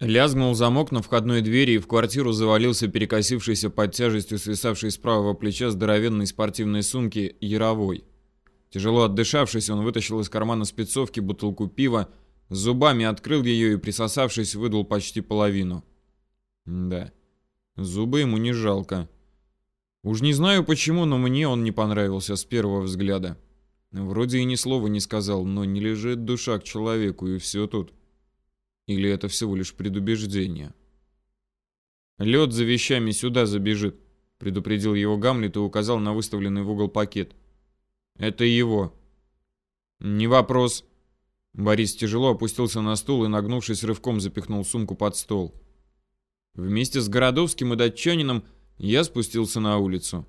Лязгнул замок на входной двери, и в квартиру завалился перекосившийся под тяжестью свисавшей с правого плеча здоровенной спортивной сумки Яровой. Тяжело отдышавшись, он вытащил из кармана спецовки бутылку пива, зубами открыл ее и, присосавшись, выдал почти половину. Да, зубы ему не жалко. Уж не знаю почему, но мне он не понравился с первого взгляда. Вроде и ни слова не сказал, но не лежит душа к человеку, и все тут. Или это всего лишь предубеждение? Лед за вещами сюда забежит, предупредил его Гамлет и указал на выставленный в угол пакет. Это его. Не вопрос. Борис тяжело опустился на стул и, нагнувшись, рывком запихнул сумку под стол. Вместе с Городовским и датчанином я спустился на улицу.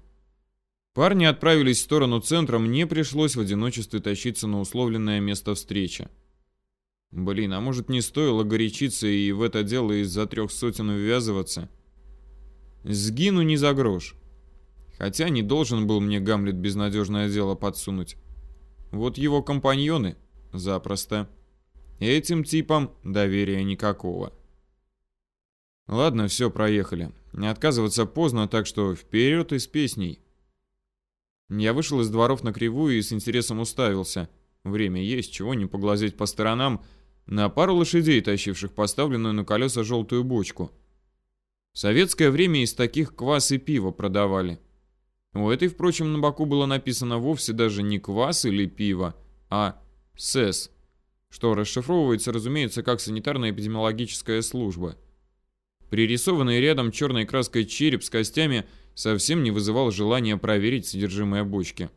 Парни отправились в сторону центра, мне пришлось в одиночестве тащиться на условленное место встречи. Блин, а может не стоило горячиться и в это дело из-за трех сотен ввязываться? Сгину не за грош. Хотя не должен был мне Гамлет безнадежное дело подсунуть. Вот его компаньоны запросто. Этим типам доверия никакого. Ладно, все, проехали. Отказываться поздно, так что вперед и с песней. Я вышел из дворов на кривую и с интересом уставился. Время есть, чего не поглазеть по сторонам, на пару лошадей, тащивших поставленную на колеса желтую бочку. В советское время из таких квас и пиво продавали. У этой, впрочем, на боку было написано вовсе даже не квас или пиво, а СЭС, что расшифровывается, разумеется, как санитарно-эпидемиологическая служба. Пририсованный рядом черной краской череп с костями совсем не вызывал желания проверить содержимое бочки.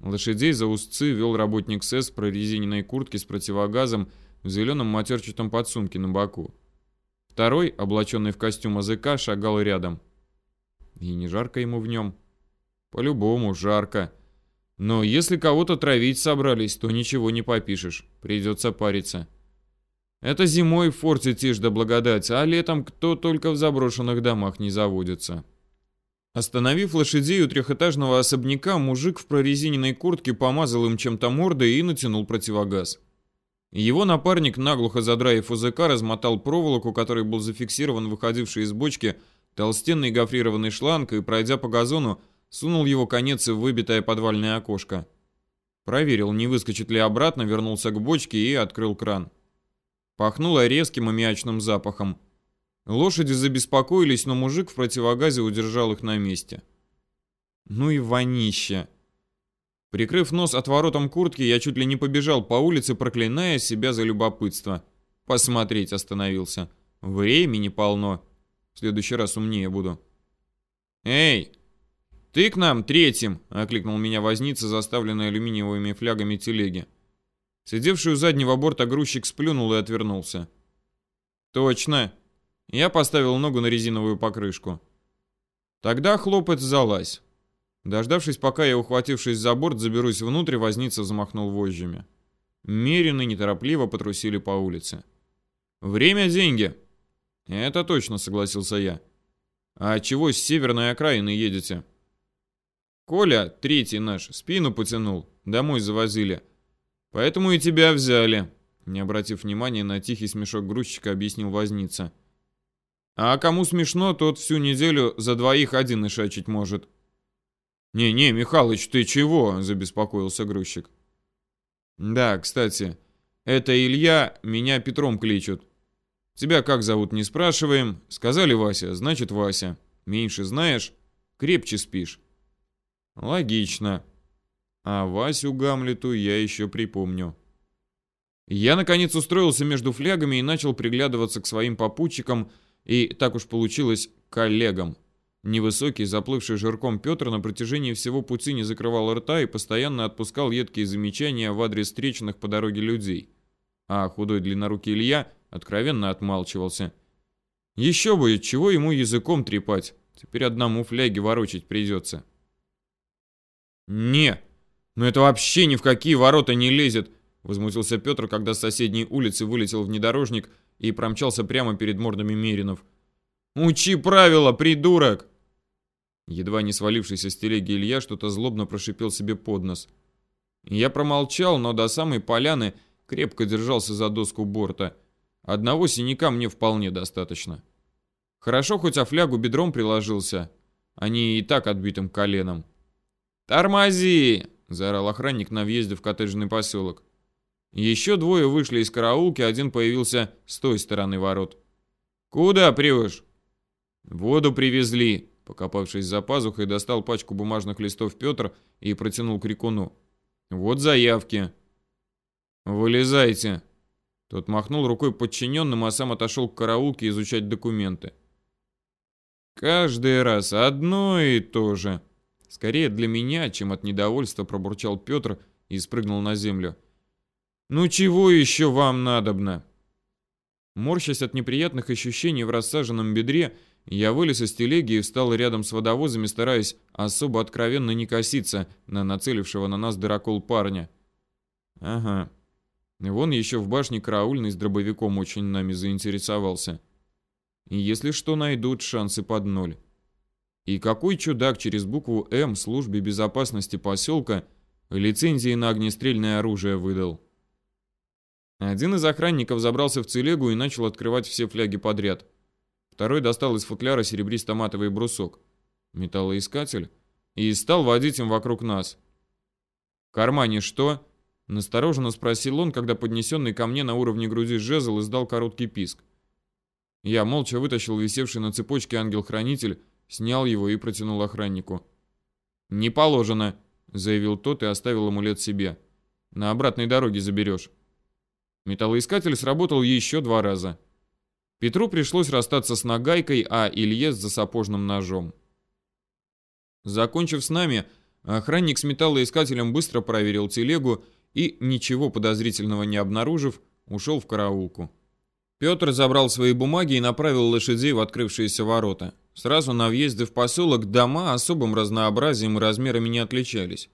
Лошадей за узцы вел работник СЭС в прорезиненной куртке с противогазом в зеленом матерчатом подсумке на боку. Второй, облаченный в костюм АЗК, шагал рядом. И не жарко ему в нем. По-любому жарко. Но если кого-то травить собрались, то ничего не попишешь. Придется париться. Это зимой в форте тишь да благодать, а летом кто только в заброшенных домах не заводится. Остановив лошадей у трехэтажного особняка, мужик в прорезиненной куртке помазал им чем-то мордой и натянул противогаз. Его напарник, наглухо задраив УЗК, размотал проволоку, которой был зафиксирован выходивший из бочки толстенный гофрированный шланг и, пройдя по газону, сунул его конец в выбитое подвальное окошко. Проверил, не выскочит ли обратно, вернулся к бочке и открыл кран. Пахнуло резким аммиачным запахом. Лошади забеспокоились, но мужик в противогазе удержал их на месте. Ну и вонище. Прикрыв нос отворотом куртки, я чуть ли не побежал по улице, проклиная себя за любопытство. Посмотреть остановился. Времени полно. В следующий раз умнее буду. «Эй, ты к нам третьим!» — окликнул меня возница, заставленный алюминиевыми флягами телеги. Сидевший у заднего борта грузчик сплюнул и отвернулся. «Точно!» Я поставил ногу на резиновую покрышку. Тогда хлопать залазь. Дождавшись, пока я, ухватившись за борт, заберусь внутрь, возница замахнул вожжами. Мерины неторопливо потрусили по улице. «Время – деньги!» «Это точно», – согласился я. «А чего с северной окраины едете?» «Коля, третий наш, спину потянул, домой завозили. Поэтому и тебя взяли», – не обратив внимания на тихий смешок грузчика, объяснил возница. «А кому смешно, тот всю неделю за двоих один ишачить может». «Не-не, Михалыч, ты чего?» – забеспокоился грузчик. «Да, кстати, это Илья, меня Петром кличут. Тебя как зовут, не спрашиваем. Сказали Вася, значит Вася. Меньше знаешь, крепче спишь». «Логично. А Васю Гамлету я еще припомню». Я, наконец, устроился между флягами и начал приглядываться к своим попутчикам и, так уж получилось, коллегам. Невысокий, заплывший жирком Петр на протяжении всего пути не закрывал рта и постоянно отпускал едкие замечания в адрес встреченных по дороге людей. А худой длиннорукий Илья откровенно отмалчивался. Еще бы, чего ему языком трепать? Теперь одному фляги ворочать придется. «Не, ну это вообще ни в какие ворота не лезет!» Возмутился Петр, когда с соседней улицы вылетел внедорожник и промчался прямо перед мордами Меринов. «Учи правила, придурок!» Едва не свалившийся с телеги Илья что-то злобно прошипел себе под нос. Я промолчал, но до самой поляны крепко держался за доску борта. Одного синяка мне вполне достаточно. Хорошо, хоть о флягу бедром приложился, а не и так отбитым коленом. «Тормози!» — заорал охранник на въезде в коттеджный поселок. Еще двое вышли из караулки, один появился с той стороны ворот. «Куда прешь?» «Воду привезли», — покопавшись за пазухой, достал пачку бумажных листов Петр и протянул крикуну. «Вот заявки». «Вылезайте». Тот махнул рукой подчиненным, а сам отошел к караулке изучать документы. «Каждый раз одно и то же». Скорее для меня, чем от недовольства пробурчал Петр и спрыгнул на землю. «Ну чего еще вам надобно?» Морщась от неприятных ощущений в рассаженном бедре, я вылез из телеги и встал рядом с водовозами, стараясь особо откровенно не коситься на нацелившего на нас дырокол парня. Ага. Вон еще в башне караульный с дробовиком очень нами заинтересовался. И если что, найдут шансы под ноль. И какой чудак через букву «М» службе безопасности поселка лицензии на огнестрельное оружие выдал? Один из охранников забрался в телегу и начал открывать все фляги подряд. Второй достал из футляра серебристо-матовый брусок. Металлоискатель. И стал водить им вокруг нас. «В кармане что?» Настороженно спросил он, когда поднесенный ко мне на уровне груди жезл издал короткий писк. Я молча вытащил висевший на цепочке ангел-хранитель, снял его и протянул охраннику. «Не положено», — заявил тот и оставил амулет себе. «На обратной дороге заберешь». Металлоискатель сработал еще два раза. Петру пришлось расстаться с нагайкой, а Илье с засапожным ножом. Закончив с нами, охранник с металлоискателем быстро проверил телегу и, ничего подозрительного не обнаружив, ушел в караулку. Петр забрал свои бумаги и направил лошадей в открывшиеся ворота. Сразу на въезде в поселок дома особым разнообразием и размерами не отличались.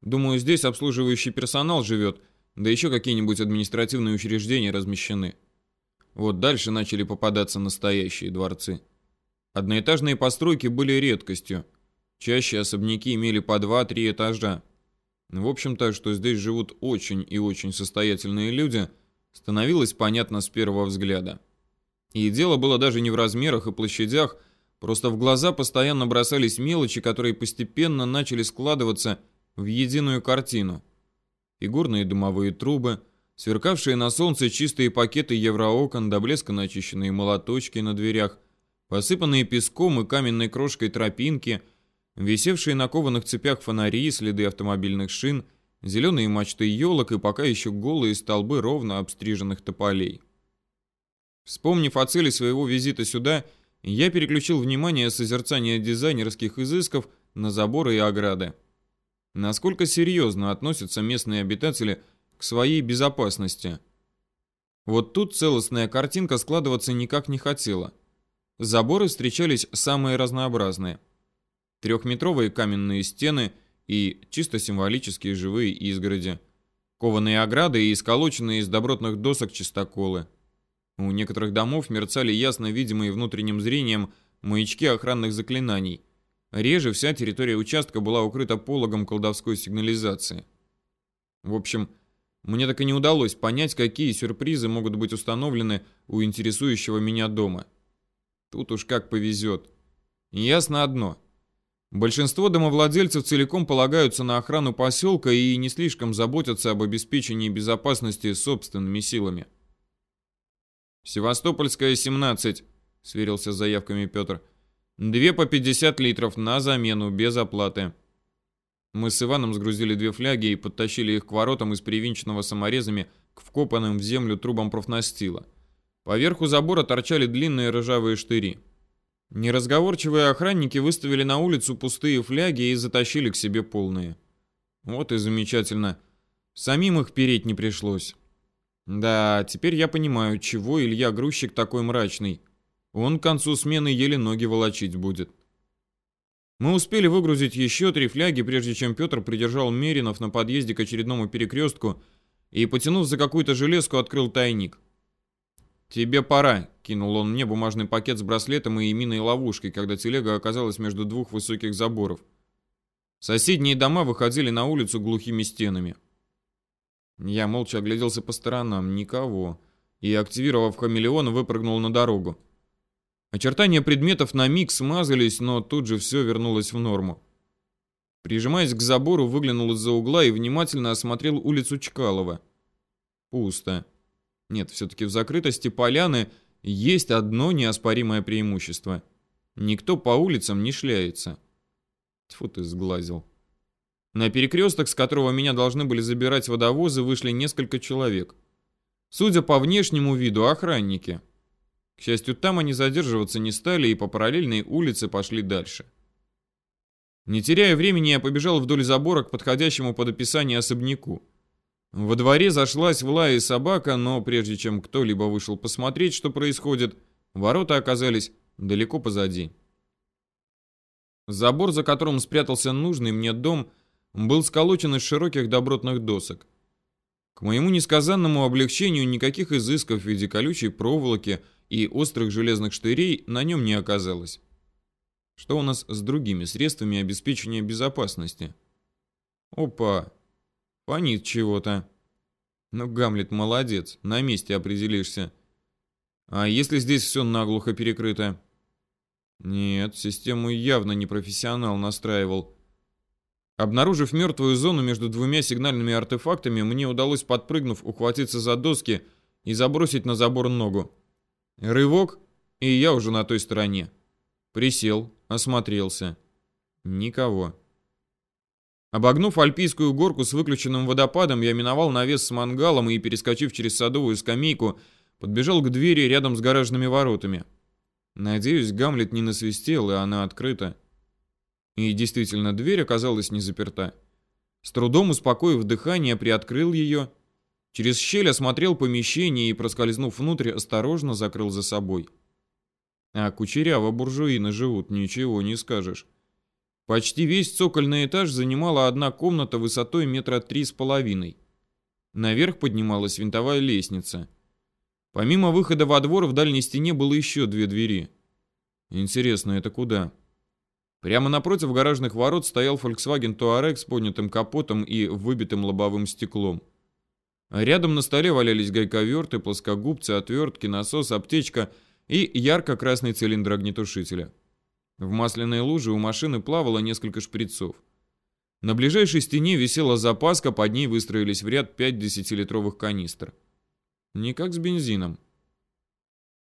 Думаю, здесь обслуживающий персонал живет – да еще какие-нибудь административные учреждения размещены. Вот дальше начали попадаться настоящие дворцы. Одноэтажные постройки были редкостью. Чаще особняки имели по 2-3 этажа. В общем-то, что здесь живут очень и очень состоятельные люди, становилось понятно с первого взгляда. И дело было даже не в размерах и площадях, просто в глаза постоянно бросались мелочи, которые постепенно начали складываться в единую картину – фигурные дымовые трубы, сверкавшие на солнце чистые пакеты евроокон до блеска начищенные молоточки на дверях, посыпанные песком и каменной крошкой тропинки, висевшие на кованых цепях фонари, следы автомобильных шин, зеленые мачты елок и пока еще голые столбы ровно обстриженных тополей. Вспомнив о цели своего визита сюда, я переключил внимание созерцания дизайнерских изысков на заборы и ограды насколько серьезно относятся местные обитатели к своей безопасности. Вот тут целостная картинка складываться никак не хотела. Заборы встречались самые разнообразные. Трехметровые каменные стены и чисто символические живые изгороди. Кованые ограды и исколоченные из добротных досок чистоколы. У некоторых домов мерцали ясно видимые внутренним зрением маячки охранных заклинаний. Реже вся территория участка была укрыта пологом колдовской сигнализации. В общем, мне так и не удалось понять, какие сюрпризы могут быть установлены у интересующего меня дома. Тут уж как повезет. Ясно одно. Большинство домовладельцев целиком полагаются на охрану поселка и не слишком заботятся об обеспечении безопасности собственными силами. «Севастопольская, 17», — сверился с заявками Петр. Две по 50 литров на замену, без оплаты. Мы с Иваном сгрузили две фляги и подтащили их к воротам из привинченного саморезами к вкопанным в землю трубам профнастила. Поверху забора торчали длинные ржавые штыри. Неразговорчивые охранники выставили на улицу пустые фляги и затащили к себе полные. Вот и замечательно. Самим их переть не пришлось. Да, теперь я понимаю, чего Илья Грузчик такой мрачный. Он к концу смены еле ноги волочить будет. Мы успели выгрузить еще три фляги, прежде чем Петр придержал Меринов на подъезде к очередному перекрестку и, потянув за какую-то железку, открыл тайник. «Тебе пора», — кинул он мне бумажный пакет с браслетом и миной ловушкой, когда телега оказалась между двух высоких заборов. Соседние дома выходили на улицу глухими стенами. Я молча огляделся по сторонам. Никого. и, активировав хамелеон, выпрыгнул на дорогу. Очертания предметов на миг смазались, но тут же все вернулось в норму. Прижимаясь к забору, выглянул из-за угла и внимательно осмотрел улицу Чкалова. Пусто. Нет, все-таки в закрытости поляны есть одно неоспоримое преимущество. Никто по улицам не шляется. Тьфу ты сглазил. На перекресток, с которого меня должны были забирать водовозы, вышли несколько человек. Судя по внешнему виду, охранники. К счастью, там они задерживаться не стали и по параллельной улице пошли дальше. Не теряя времени, я побежал вдоль забора к подходящему под описание особняку. Во дворе зашлась в лае собака, но прежде чем кто-либо вышел посмотреть, что происходит, ворота оказались далеко позади. Забор, за которым спрятался нужный мне дом, был сколочен из широких добротных досок. К моему несказанному облегчению никаких изысков в виде колючей проволоки и острых железных штырей на нем не оказалось. Что у нас с другими средствами обеспечения безопасности? Опа, фонит чего-то. Ну, Гамлет молодец, на месте определишься. А если здесь все наглухо перекрыто? Нет, систему явно не профессионал настраивал. Обнаружив мертвую зону между двумя сигнальными артефактами, мне удалось, подпрыгнув, ухватиться за доски и забросить на забор ногу. Рывок, и я уже на той стороне. Присел, осмотрелся. Никого. Обогнув альпийскую горку с выключенным водопадом, я миновал навес с мангалом и, перескочив через садовую скамейку, подбежал к двери рядом с гаражными воротами. Надеюсь, Гамлет не насвистел, и она открыта. И действительно, дверь оказалась не заперта. С трудом успокоив дыхание, приоткрыл ее. Через щель осмотрел помещение и, проскользнув внутрь, осторожно закрыл за собой. А кучеряво буржуины живут, ничего не скажешь. Почти весь цокольный этаж занимала одна комната высотой метра три с половиной. Наверх поднималась винтовая лестница. Помимо выхода во двор, в дальней стене было еще две двери. Интересно, это куда? Прямо напротив гаражных ворот стоял Volkswagen Touareg с поднятым капотом и выбитым лобовым стеклом. Рядом на столе валялись гайковерты, плоскогубцы, отвертки, насос, аптечка и ярко-красный цилиндр огнетушителя. В масляной луже у машины плавало несколько шприцов. На ближайшей стене висела запаска, под ней выстроились в ряд 5 десятилитровых канистр. Не как с бензином.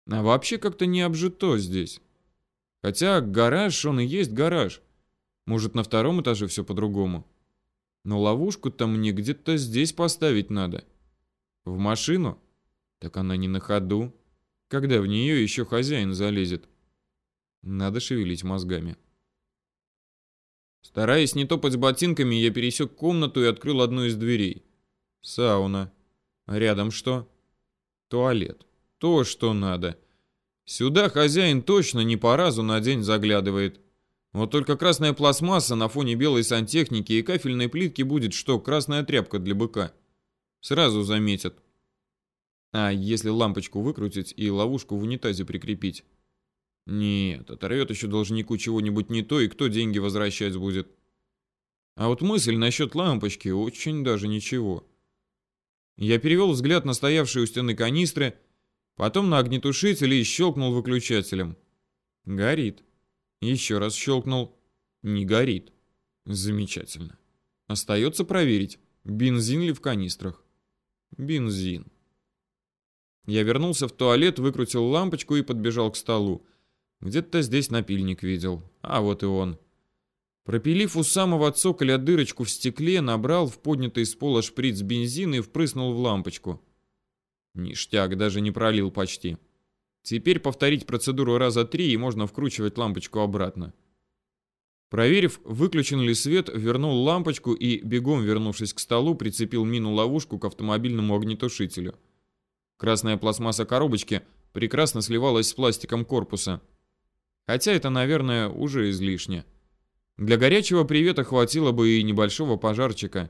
А вообще как-то не обжито здесь. Хотя гараж, он и есть гараж. Может, на втором этаже все по-другому. Но ловушку-то мне где-то здесь поставить надо. В машину? Так она не на ходу. Когда в нее еще хозяин залезет? Надо шевелить мозгами. Стараясь не топать ботинками, я пересек комнату и открыл одну из дверей. Сауна. Рядом что? Туалет. То, что надо. Сюда хозяин точно не по разу на день заглядывает. Вот только красная пластмасса на фоне белой сантехники и кафельной плитки будет, что красная тряпка для быка. Сразу заметят. А если лампочку выкрутить и ловушку в унитазе прикрепить? Нет, оторвет еще должнику чего-нибудь не то, и кто деньги возвращать будет. А вот мысль насчет лампочки очень даже ничего. Я перевел взгляд на стоявшие у стены канистры, Потом на огнетушителе и щелкнул выключателем. Горит. Еще раз щелкнул. Не горит. Замечательно. Остается проверить, бензин ли в канистрах. Бензин. Я вернулся в туалет, выкрутил лампочку и подбежал к столу. Где-то здесь напильник видел. А вот и он. Пропилив у самого цоколя дырочку в стекле, набрал в поднятый с пола шприц бензина и впрыснул в лампочку. Ништяк, даже не пролил почти. Теперь повторить процедуру раза три, и можно вкручивать лампочку обратно. Проверив, выключен ли свет, вернул лампочку и, бегом вернувшись к столу, прицепил мину-ловушку к автомобильному огнетушителю. Красная пластмасса коробочки прекрасно сливалась с пластиком корпуса. Хотя это, наверное, уже излишне. Для горячего привета хватило бы и небольшого пожарчика.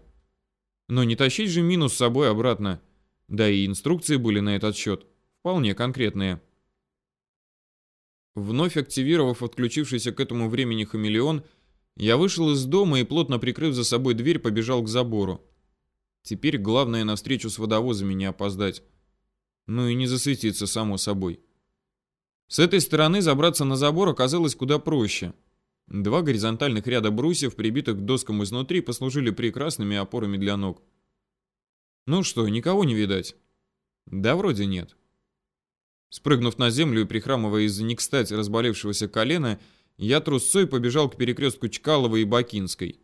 Но не тащить же мину с собой обратно. Да и инструкции были на этот счет вполне конкретные. Вновь активировав отключившийся к этому времени хамелеон, я вышел из дома и, плотно прикрыв за собой дверь, побежал к забору. Теперь главное на встречу с водовозами не опоздать. Ну и не засветиться, само собой. С этой стороны забраться на забор оказалось куда проще. Два горизонтальных ряда брусьев, прибитых к доскам изнутри, послужили прекрасными опорами для ног. Ну что, никого не видать? Да вроде нет. Спрыгнув на землю и прихрамывая из-за не кстати разболевшегося колена, я трусцой побежал к перекрестку Чкалова и Бакинской.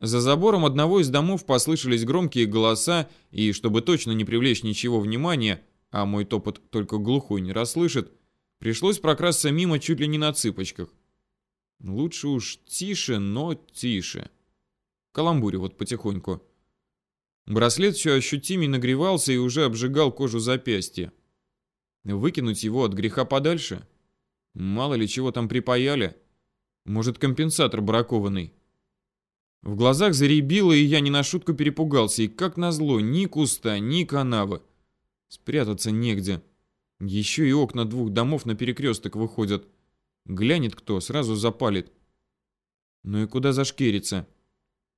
За забором одного из домов послышались громкие голоса, и, чтобы точно не привлечь ничего внимания, а мой топот только глухой не расслышит, пришлось прокрасться мимо чуть ли не на цыпочках. Лучше уж тише, но тише. Каламбуре вот потихоньку. Браслет все ощутимее нагревался и уже обжигал кожу запястья. Выкинуть его от греха подальше? Мало ли чего там припаяли. Может, компенсатор бракованный. В глазах заребило, и я не на шутку перепугался. И как назло, ни куста, ни канавы. Спрятаться негде. Еще и окна двух домов на перекресток выходят. Глянет кто, сразу запалит. Ну и куда зашкериться?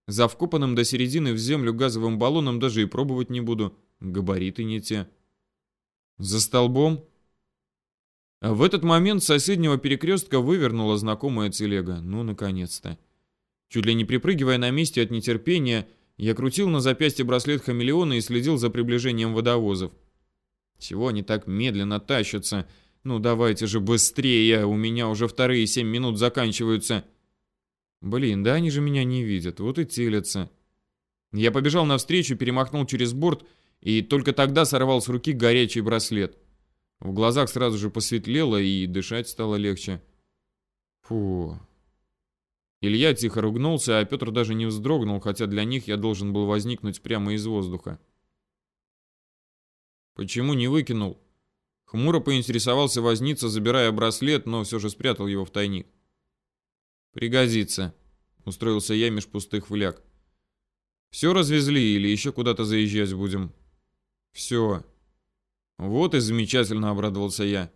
За вкопанным до середины в землю газовым баллоном даже и пробовать не буду. Габариты не те. За столбом? А в этот момент с соседнего перекрестка вывернула знакомая телега. Ну, наконец-то. Чуть ли не припрыгивая на месте от нетерпения, я крутил на запястье браслет хамелеона и следил за приближением водовозов. Чего они так медленно тащатся? Ну давайте же быстрее, у меня уже вторые семь минут заканчиваются. Блин, да они же меня не видят, вот и телятся. Я побежал навстречу, перемахнул через борт и только тогда сорвал с руки горячий браслет. В глазах сразу же посветлело и дышать стало легче. Фу. Илья тихо ругнулся, а Петр даже не вздрогнул, хотя для них я должен был возникнуть прямо из воздуха. Почему не выкинул? Хмуро поинтересовался возница, забирая браслет, но все же спрятал его в тайник. «Пригодится», — устроился я меж пустых фляг. «Все развезли или еще куда-то заезжать будем?» «Все». «Вот и замечательно», — обрадовался я.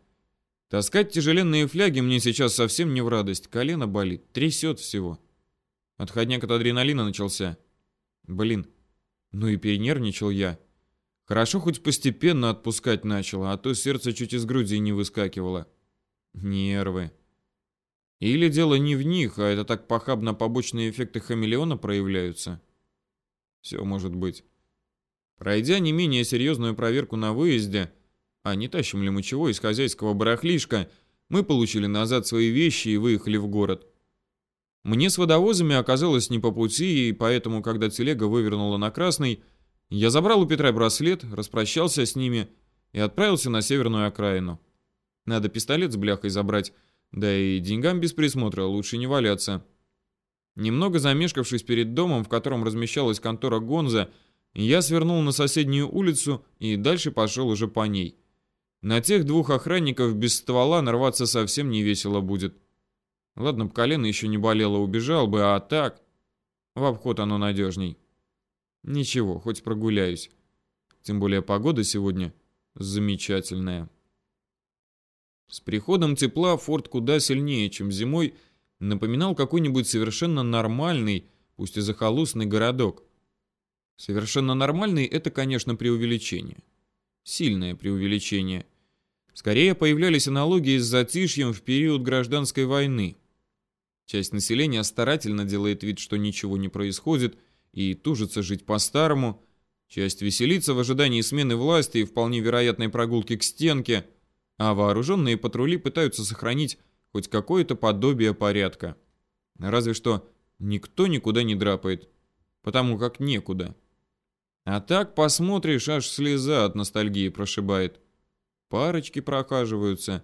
«Таскать тяжеленные фляги мне сейчас совсем не в радость. Колено болит, трясет всего. Отходняк от адреналина начался. Блин, ну и перенервничал я. Хорошо хоть постепенно отпускать начало, а то сердце чуть из груди не выскакивало. Нервы. Или дело не в них, а это так похабно побочные эффекты хамелеона проявляются. Все может быть. Пройдя не менее серьезную проверку на выезде, а не тащим ли мы чего из хозяйского барахлишка, мы получили назад свои вещи и выехали в город. Мне с водовозами оказалось не по пути, и поэтому, когда телега вывернула на красный, я забрал у Петра браслет, распрощался с ними и отправился на северную окраину. Надо пистолет с бляхой забрать, да и деньгам без присмотра лучше не валяться. Немного замешкавшись перед домом, в котором размещалась контора Гонза, я свернул на соседнюю улицу и дальше пошел уже по ней. На тех двух охранников без ствола нарваться совсем не весело будет. Ладно, б колено еще не болело, убежал бы, а так... В обход оно надежней. Ничего, хоть прогуляюсь. Тем более погода сегодня замечательная. С приходом тепла форт куда сильнее, чем зимой, напоминал какой-нибудь совершенно нормальный, пусть и захолустный городок. Совершенно нормальный – это, конечно, преувеличение. Сильное преувеличение. Скорее появлялись аналогии с затишьем в период гражданской войны. Часть населения старательно делает вид, что ничего не происходит – и тужится жить по-старому, часть веселится в ожидании смены власти и вполне вероятной прогулки к стенке, а вооруженные патрули пытаются сохранить хоть какое-то подобие порядка. Разве что никто никуда не драпает, потому как некуда. А так посмотришь, аж слеза от ностальгии прошибает. Парочки прохаживаются.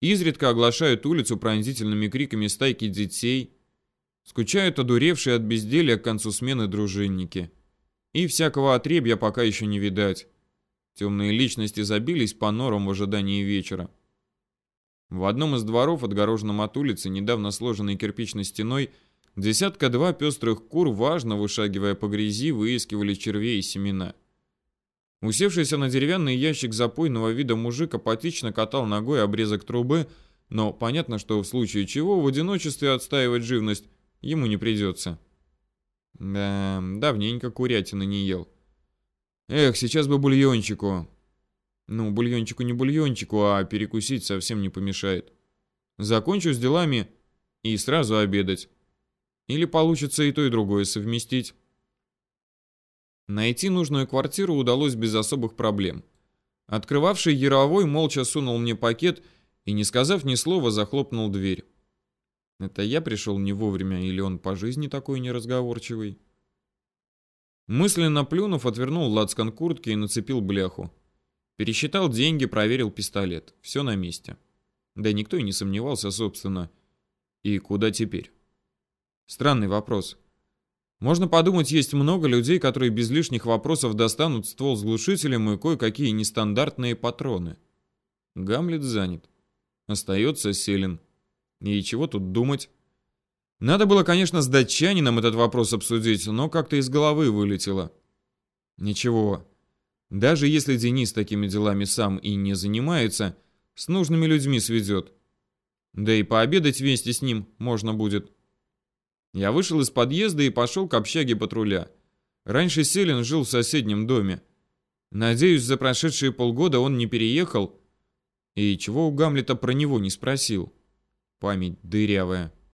Изредка оглашают улицу пронзительными криками стайки детей – Скучают одуревшие от безделия к концу смены дружинники. И всякого отребья пока еще не видать. Темные личности забились по норам в ожидании вечера. В одном из дворов, отгороженном от улицы, недавно сложенной кирпичной стеной, десятка-два пестрых кур, важно вышагивая по грязи, выискивали червей и семена. Усевшийся на деревянный ящик запойного вида мужик апатично катал ногой обрезок трубы, но понятно, что в случае чего в одиночестве отстаивать живность ему не придется. Да, давненько курятины не ел. Эх, сейчас бы бульончику. Ну, бульончику не бульончику, а перекусить совсем не помешает. Закончу с делами и сразу обедать. Или получится и то, и другое совместить. Найти нужную квартиру удалось без особых проблем. Открывавший Яровой молча сунул мне пакет и, не сказав ни слова, захлопнул дверь. Это я пришел не вовремя, или он по жизни такой неразговорчивый? Мысленно плюнув, отвернул лацкан куртки и нацепил бляху. Пересчитал деньги, проверил пистолет. Все на месте. Да никто и не сомневался, собственно. И куда теперь? Странный вопрос. Можно подумать, есть много людей, которые без лишних вопросов достанут ствол с глушителем и кое-какие нестандартные патроны. Гамлет занят. Остается Селин. И чего тут думать? Надо было, конечно, с датчанином этот вопрос обсудить, но как-то из головы вылетело. Ничего. Даже если Денис такими делами сам и не занимается, с нужными людьми сведет. Да и пообедать вместе с ним можно будет. Я вышел из подъезда и пошел к общаге патруля. Раньше Селин жил в соседнем доме. Надеюсь, за прошедшие полгода он не переехал. И чего у Гамлета про него не спросил? Память дырявая.